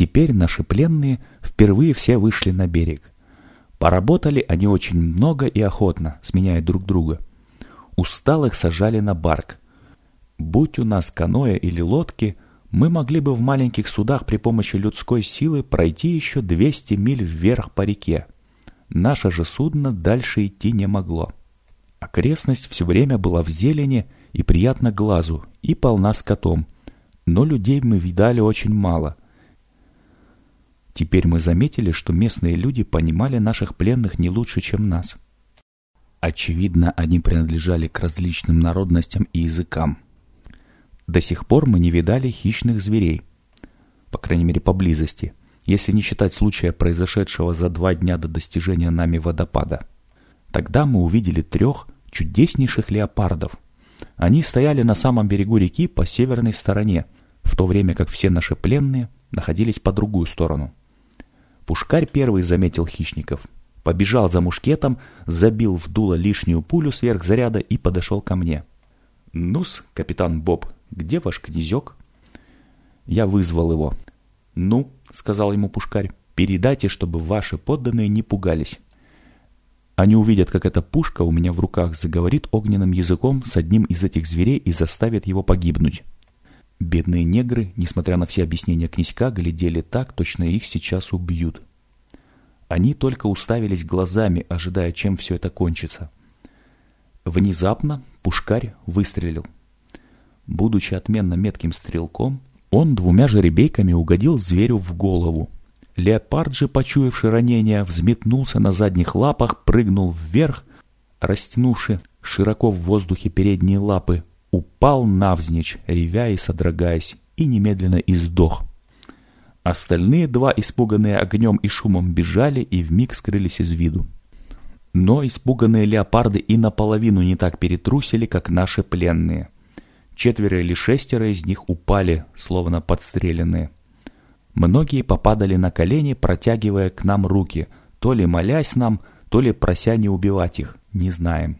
Теперь наши пленные впервые все вышли на берег. Поработали они очень много и охотно, сменяя друг друга. Усталых сажали на барк. Будь у нас каноэ или лодки, мы могли бы в маленьких судах при помощи людской силы пройти еще 200 миль вверх по реке. Наше же судно дальше идти не могло. Окрестность все время была в зелени и приятна глазу, и полна скотом, но людей мы видали очень мало. Теперь мы заметили, что местные люди понимали наших пленных не лучше, чем нас. Очевидно, они принадлежали к различным народностям и языкам. До сих пор мы не видали хищных зверей, по крайней мере поблизости, если не считать случая, произошедшего за два дня до достижения нами водопада. Тогда мы увидели трех чудеснейших леопардов. Они стояли на самом берегу реки по северной стороне, в то время как все наши пленные находились по другую сторону. Пушкарь первый заметил хищников, побежал за мушкетом, забил в дуло лишнюю пулю сверх заряда и подошел ко мне. «Ну-с, капитан Боб, где ваш князек?» Я вызвал его. «Ну, — сказал ему Пушкарь, — передайте, чтобы ваши подданные не пугались. Они увидят, как эта пушка у меня в руках заговорит огненным языком с одним из этих зверей и заставит его погибнуть. Бедные негры, несмотря на все объяснения князька, глядели так, точно их сейчас убьют. Они только уставились глазами, ожидая, чем все это кончится. Внезапно Пушкарь выстрелил. Будучи отменно метким стрелком, он двумя жеребейками угодил зверю в голову. Леопард же, почуявший ранение, взметнулся на задних лапах, прыгнул вверх, растянувши широко в воздухе передние лапы, упал навзничь, ревя и содрогаясь, и немедленно издох. Остальные два, испуганные огнем и шумом, бежали и вмиг скрылись из виду. Но испуганные леопарды и наполовину не так перетрусили, как наши пленные — Четверо или шестеро из них упали, словно подстреленные. Многие попадали на колени, протягивая к нам руки, то ли молясь нам, то ли прося не убивать их, не знаем.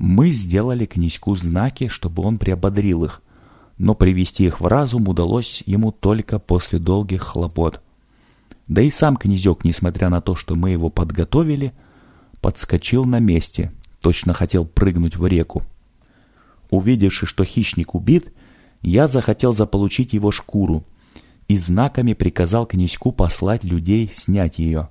Мы сделали князьку знаки, чтобы он приободрил их, но привести их в разум удалось ему только после долгих хлопот. Да и сам князек, несмотря на то, что мы его подготовили, подскочил на месте, точно хотел прыгнуть в реку. Увидевши, что хищник убит, я захотел заполучить его шкуру и знаками приказал князьку послать людей снять ее.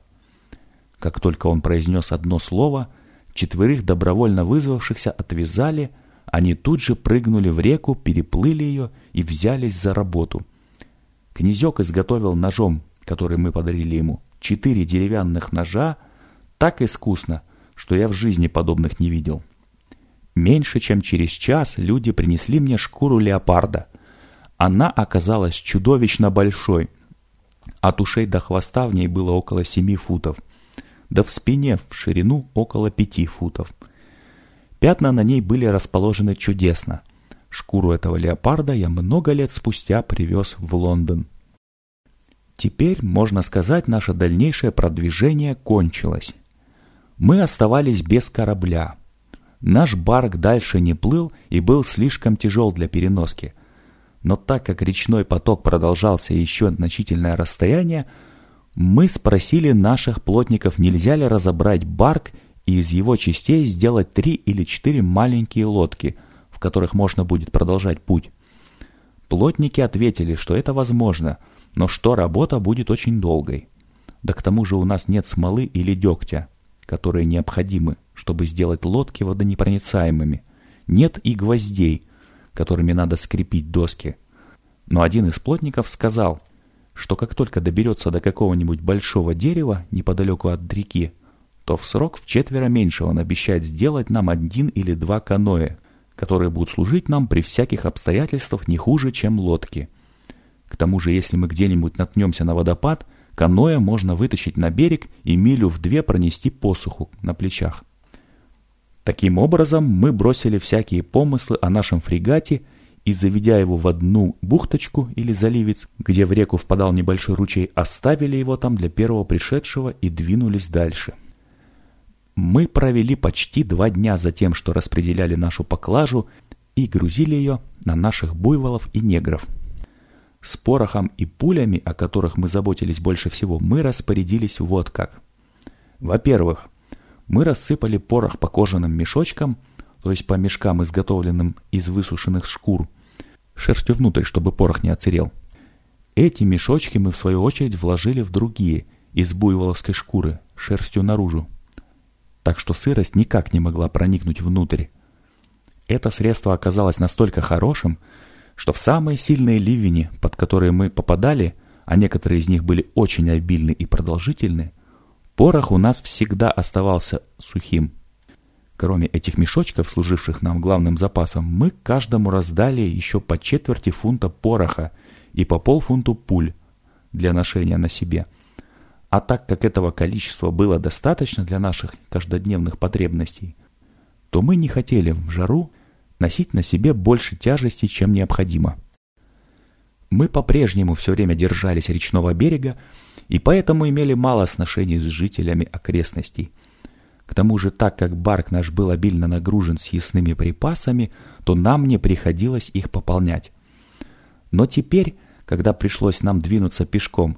Как только он произнес одно слово, четверых добровольно вызвавшихся отвязали, они тут же прыгнули в реку, переплыли ее и взялись за работу. Князек изготовил ножом, который мы подарили ему, четыре деревянных ножа так искусно, что я в жизни подобных не видел. Меньше чем через час люди принесли мне шкуру леопарда. Она оказалась чудовищно большой. От ушей до хвоста в ней было около семи футов, да в спине в ширину около пяти футов. Пятна на ней были расположены чудесно. Шкуру этого леопарда я много лет спустя привез в Лондон. Теперь, можно сказать, наше дальнейшее продвижение кончилось. Мы оставались без корабля, Наш барк дальше не плыл и был слишком тяжел для переноски. Но так как речной поток продолжался еще значительное расстояние, мы спросили наших плотников, нельзя ли разобрать барк и из его частей сделать три или четыре маленькие лодки, в которых можно будет продолжать путь. Плотники ответили, что это возможно, но что работа будет очень долгой. Да к тому же у нас нет смолы или дегтя, которые необходимы, чтобы сделать лодки водонепроницаемыми. Нет и гвоздей, которыми надо скрепить доски. Но один из плотников сказал, что как только доберется до какого-нибудь большого дерева неподалеку от реки, то в срок в четверо меньше он обещает сделать нам один или два каноэ, которые будут служить нам при всяких обстоятельствах не хуже, чем лодки. К тому же, если мы где-нибудь наткнемся на водопад – Каноэ можно вытащить на берег и милю в две пронести посуху на плечах. Таким образом, мы бросили всякие помыслы о нашем фрегате и, заведя его в одну бухточку или заливец, где в реку впадал небольшой ручей, оставили его там для первого пришедшего и двинулись дальше. Мы провели почти два дня за тем, что распределяли нашу поклажу и грузили ее на наших буйволов и негров. С порохом и пулями, о которых мы заботились больше всего, мы распорядились вот как. Во-первых, мы рассыпали порох по кожаным мешочкам, то есть по мешкам, изготовленным из высушенных шкур, шерстью внутрь, чтобы порох не оцерел. Эти мешочки мы в свою очередь вложили в другие, из буйволовской шкуры, шерстью наружу. Так что сырость никак не могла проникнуть внутрь. Это средство оказалось настолько хорошим, что в самые сильные ливени, под которые мы попадали, а некоторые из них были очень обильны и продолжительны, порох у нас всегда оставался сухим. Кроме этих мешочков, служивших нам главным запасом, мы каждому раздали еще по четверти фунта пороха и по полфунту пуль для ношения на себе. А так как этого количества было достаточно для наших каждодневных потребностей, то мы не хотели в жару носить на себе больше тяжести, чем необходимо. Мы по-прежнему все время держались речного берега и поэтому имели мало сношений с жителями окрестностей. К тому же, так как барк наш был обильно нагружен съестными припасами, то нам не приходилось их пополнять. Но теперь, когда пришлось нам двинуться пешком,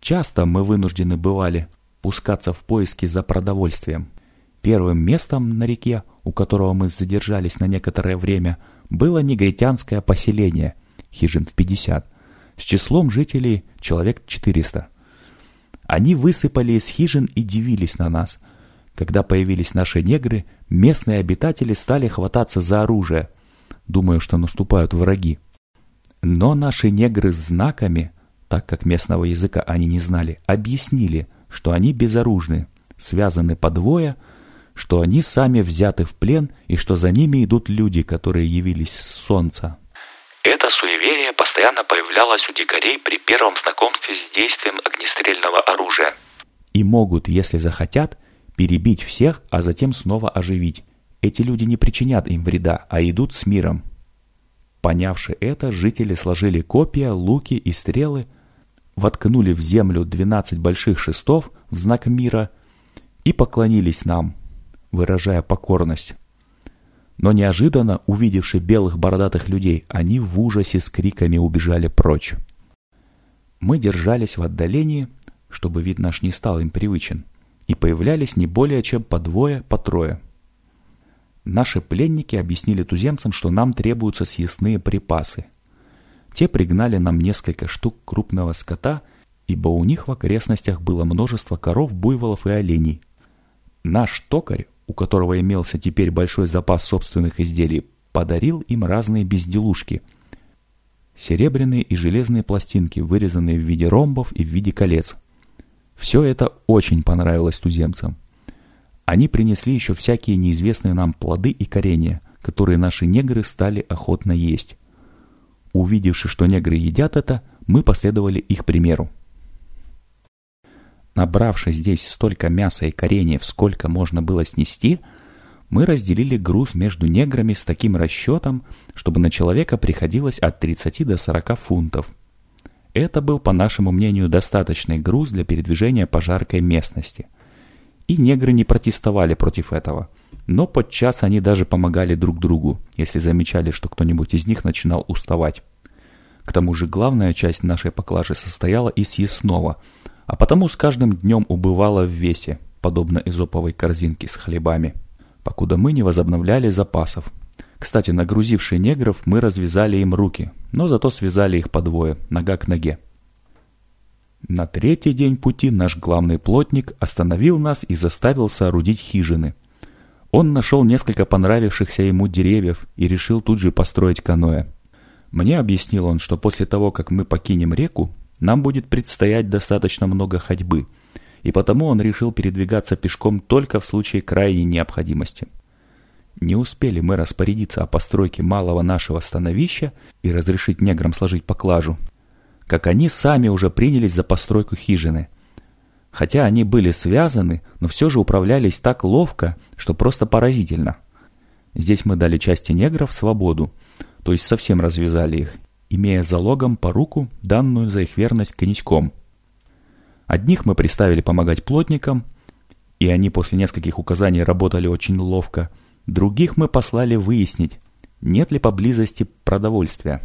часто мы вынуждены бывали пускаться в поиски за продовольствием. Первым местом на реке, у которого мы задержались на некоторое время, было негритянское поселение, хижин в 50, с числом жителей человек 400. Они высыпали из хижин и дивились на нас. Когда появились наши негры, местные обитатели стали хвататься за оружие, думая, что наступают враги. Но наши негры с знаками, так как местного языка они не знали, объяснили, что они безоружны, связаны по двое, что они сами взяты в плен и что за ними идут люди, которые явились с солнца. Это суеверие постоянно появлялось у дикарей при первом знакомстве с действием огнестрельного оружия. И могут, если захотят, перебить всех, а затем снова оживить. Эти люди не причинят им вреда, а идут с миром. Понявши это, жители сложили копья, луки и стрелы, воткнули в землю двенадцать больших шестов в знак мира и поклонились нам, выражая покорность. Но неожиданно, увидевши белых бородатых людей, они в ужасе с криками убежали прочь. Мы держались в отдалении, чтобы вид наш не стал им привычен, и появлялись не более чем по двое, по трое. Наши пленники объяснили туземцам, что нам требуются съестные припасы. Те пригнали нам несколько штук крупного скота, ибо у них в окрестностях было множество коров, буйволов и оленей. Наш токарь у которого имелся теперь большой запас собственных изделий, подарил им разные безделушки. Серебряные и железные пластинки, вырезанные в виде ромбов и в виде колец. Все это очень понравилось туземцам. Они принесли еще всякие неизвестные нам плоды и коренья, которые наши негры стали охотно есть. Увидевши, что негры едят это, мы последовали их примеру. Набравшись здесь столько мяса и кореньев, сколько можно было снести, мы разделили груз между неграми с таким расчетом, чтобы на человека приходилось от 30 до 40 фунтов. Это был, по нашему мнению, достаточный груз для передвижения по жаркой местности. И негры не протестовали против этого. Но подчас они даже помогали друг другу, если замечали, что кто-нибудь из них начинал уставать. К тому же главная часть нашей поклажи состояла из съестного – а потому с каждым днем убывало в весе, подобно изоповой корзинке с хлебами, покуда мы не возобновляли запасов. Кстати, нагрузившие негров, мы развязали им руки, но зато связали их по двое, нога к ноге. На третий день пути наш главный плотник остановил нас и заставил соорудить хижины. Он нашел несколько понравившихся ему деревьев и решил тут же построить каноэ. Мне объяснил он, что после того, как мы покинем реку, нам будет предстоять достаточно много ходьбы, и потому он решил передвигаться пешком только в случае крайней необходимости. Не успели мы распорядиться о постройке малого нашего становища и разрешить неграм сложить поклажу, как они сами уже принялись за постройку хижины. Хотя они были связаны, но все же управлялись так ловко, что просто поразительно. Здесь мы дали части негров свободу, то есть совсем развязали их, имея залогом по руку, данную за их верность коньячком. Одних мы приставили помогать плотникам, и они после нескольких указаний работали очень ловко. Других мы послали выяснить, нет ли поблизости продовольствия.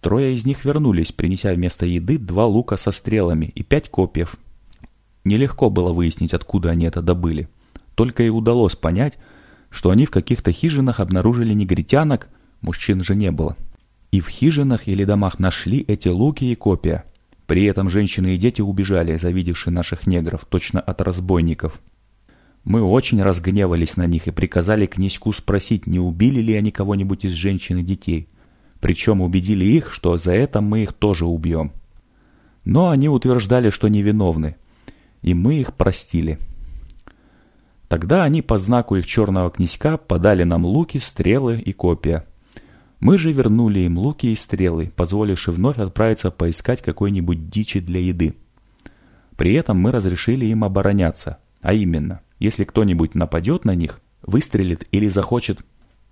Трое из них вернулись, принеся вместо еды два лука со стрелами и пять копьев. Нелегко было выяснить, откуда они это добыли. Только и удалось понять, что они в каких-то хижинах обнаружили негритянок, мужчин же не было. И в хижинах или домах нашли эти луки и копья. При этом женщины и дети убежали, завидевшие наших негров, точно от разбойников. Мы очень разгневались на них и приказали князьку спросить, не убили ли они кого-нибудь из женщин и детей. Причем убедили их, что за это мы их тоже убьем. Но они утверждали, что невиновны, и мы их простили. Тогда они по знаку их черного князька подали нам луки, стрелы и копья. Мы же вернули им луки и стрелы, позволивши вновь отправиться поискать какой-нибудь дичи для еды. При этом мы разрешили им обороняться, а именно, если кто-нибудь нападет на них, выстрелит или захочет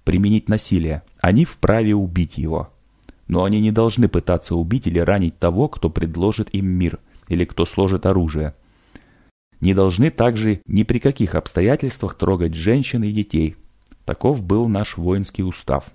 применить насилие, они вправе убить его. Но они не должны пытаться убить или ранить того, кто предложит им мир или кто сложит оружие. Не должны также ни при каких обстоятельствах трогать женщин и детей. Таков был наш воинский устав.